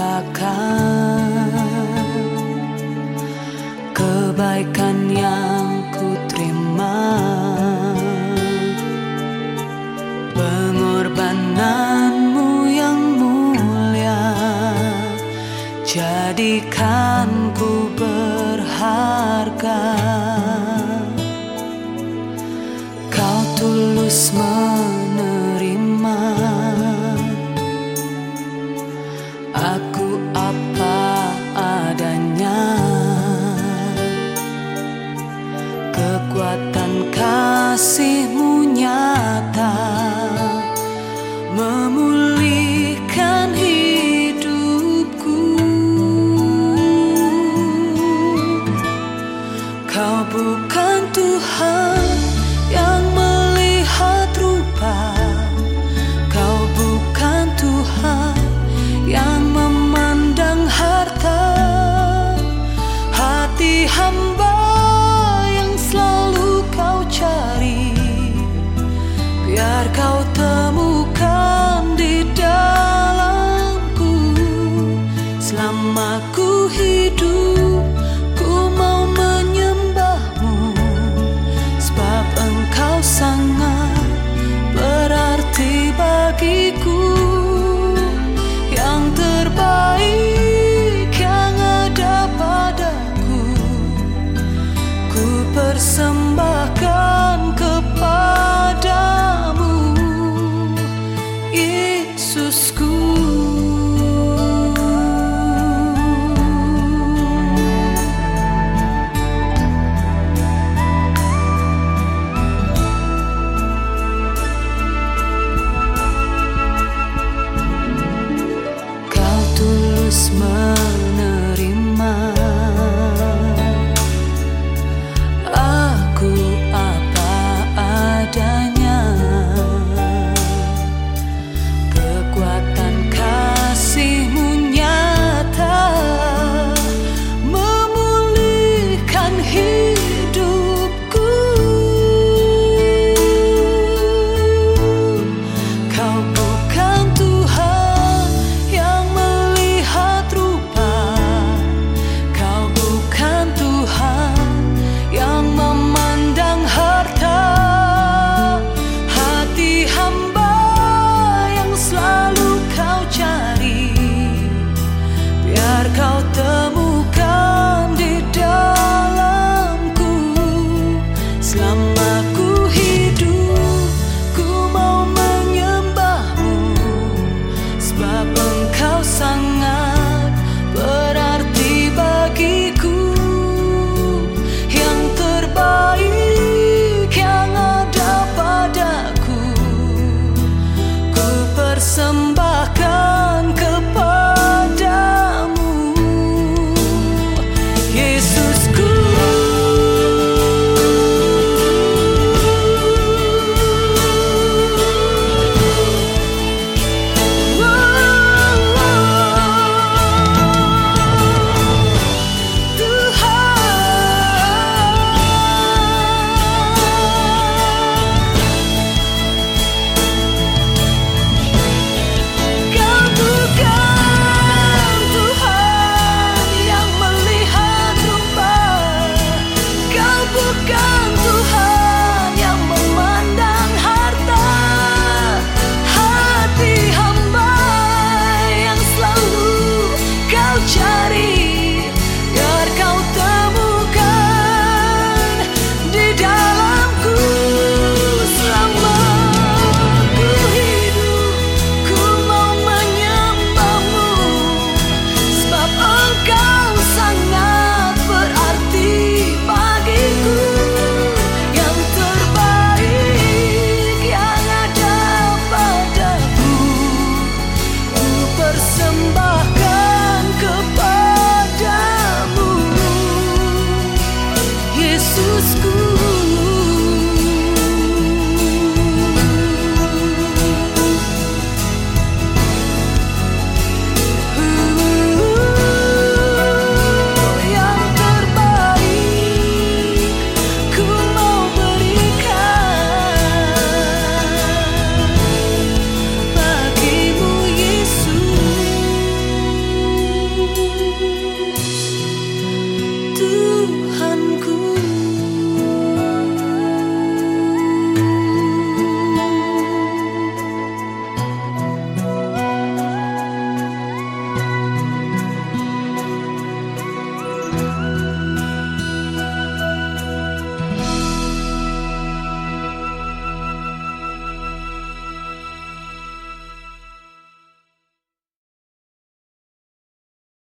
lupakan kebaikan yang kuterima, pengorbananmu yang mulia. Jadikan ku berharga. Kau tulus Jesus' school.